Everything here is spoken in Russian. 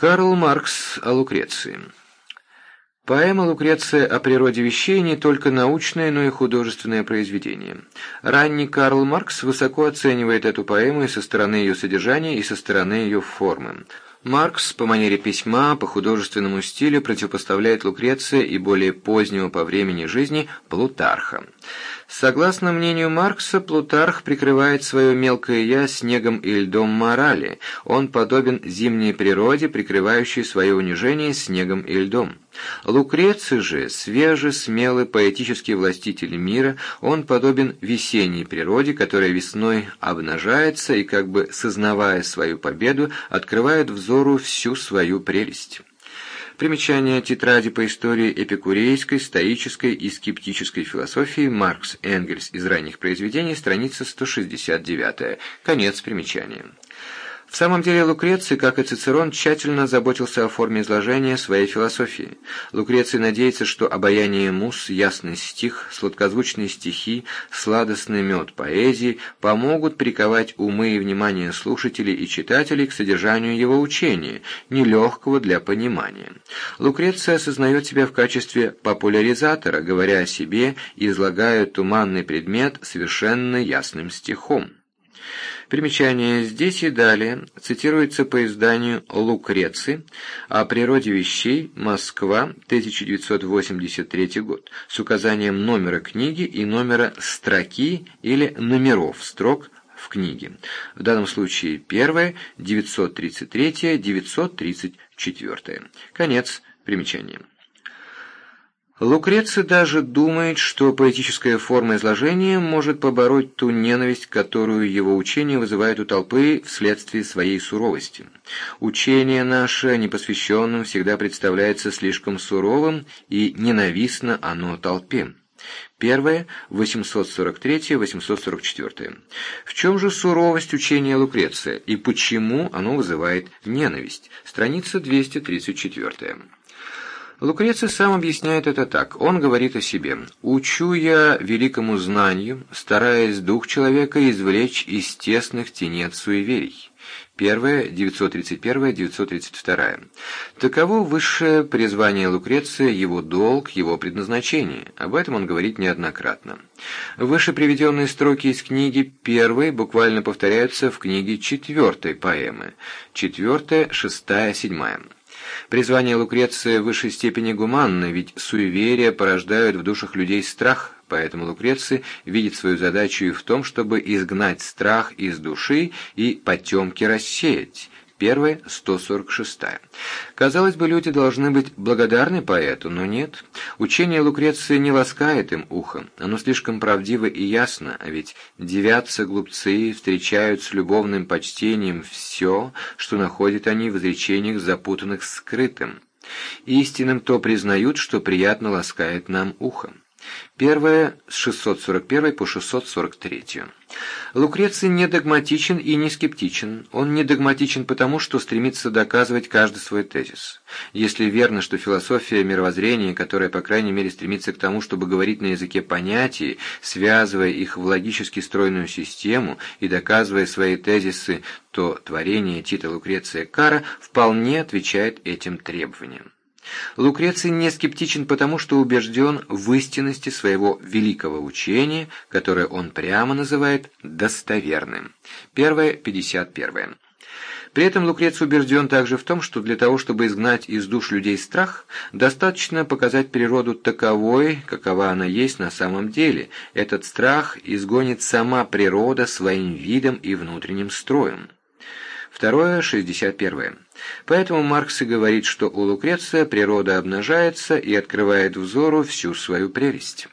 Карл Маркс о Лукреции. Поэма «Лукреция о природе вещей» не только научное, но и художественное произведение. Ранний Карл Маркс высоко оценивает эту поэму и со стороны ее содержания, и со стороны ее формы. Маркс по манере письма, по художественному стилю противопоставляет Лукреция и более позднего по времени жизни Плутарха. Согласно мнению Маркса, Плутарх прикрывает свое мелкое «я» снегом и льдом морали. Он подобен зимней природе, прикрывающей свое унижение снегом и льдом. Лукреций же, свежий, смелый, поэтический властитель мира, он подобен весенней природе, которая весной обнажается и, как бы сознавая свою победу, открывает взору всю свою прелесть. Примечание тетради по истории эпикурейской, стоической и скептической философии Маркс Энгельс из ранних произведений, страница 169. Конец примечания. В самом деле Лукреций, как и Цицерон, тщательно заботился о форме изложения своей философии. Лукреций надеется, что обаяние мус, ясный стих, сладкозвучные стихи, сладостный мед поэзии помогут приковать умы и внимание слушателей и читателей к содержанию его учения, нелегкого для понимания. Лукреций осознает себя в качестве популяризатора, говоря о себе и излагая туманный предмет совершенно ясным стихом. Примечание здесь и далее цитируется по изданию «Лукреци» о природе вещей, Москва, 1983 год, с указанием номера книги и номера строки или номеров строк в книге. В данном случае первое, 933, 934. Конец примечания. Лукреций даже думает, что поэтическая форма изложения может побороть ту ненависть, которую его учение вызывает у толпы вследствие своей суровости. Учение наше непосвященным всегда представляется слишком суровым, и ненавистно оно толпе. Первое, 843-844. В чем же суровость учения Лукреция, и почему оно вызывает ненависть? Страница 234. Лукреций сам объясняет это так. Он говорит о себе. «Учу я великому знанию, стараясь дух человека извлечь из тесных тенет суеверий». Первое, 931-932. Таково высшее призвание Лукреция, его долг, его предназначение. Об этом он говорит неоднократно. Выше приведенные строки из книги первой буквально повторяются в книге четвертой поэмы. Четвертая, шестая, седьмая. Призвание Лукреция в высшей степени гуманно, ведь суеверия порождают в душах людей страх, поэтому Лукреций видит свою задачу и в том, чтобы изгнать страх из души и потемки рассеять. Первая, 146. Казалось бы, люди должны быть благодарны поэту, но нет. Учение Лукреции не ласкает им ухо, оно слишком правдиво и ясно, а ведь девятся глупцы встречают с любовным почтением все, что находят они в изречениях запутанных скрытым. Истинным то признают, что приятно ласкает нам ухо. Первое с 641 по 643. Лукреций не догматичен и не скептичен. Он не догматичен потому, что стремится доказывать каждый свой тезис. Если верно, что философия мировоззрения, которая, по крайней мере, стремится к тому, чтобы говорить на языке понятий, связывая их в логически стройную систему и доказывая свои тезисы, то творение Тита Лукреция Кара вполне отвечает этим требованиям. Лукреций не скептичен потому, что убежден в истинности своего великого учения, которое он прямо называет достоверным. Первое, 51. При этом Лукреций убежден также в том, что для того, чтобы изгнать из душ людей страх, достаточно показать природу таковой, какова она есть на самом деле. Этот страх изгонит сама природа своим видом и внутренним строем. Второе, 61. Поэтому Маркс и говорит, что у Лукреция природа обнажается и открывает взору всю свою прелесть.